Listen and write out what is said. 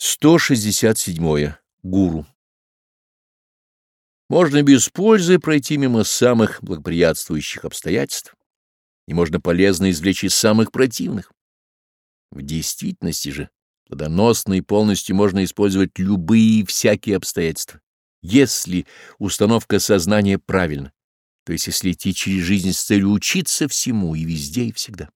167. Гуру. Можно без пользы пройти мимо самых благоприятствующих обстоятельств, и можно полезно извлечь из самых противных. В действительности же плодоносно и полностью можно использовать любые и всякие обстоятельства, если установка сознания правильна, то есть если идти через жизнь с целью учиться всему и везде и всегда.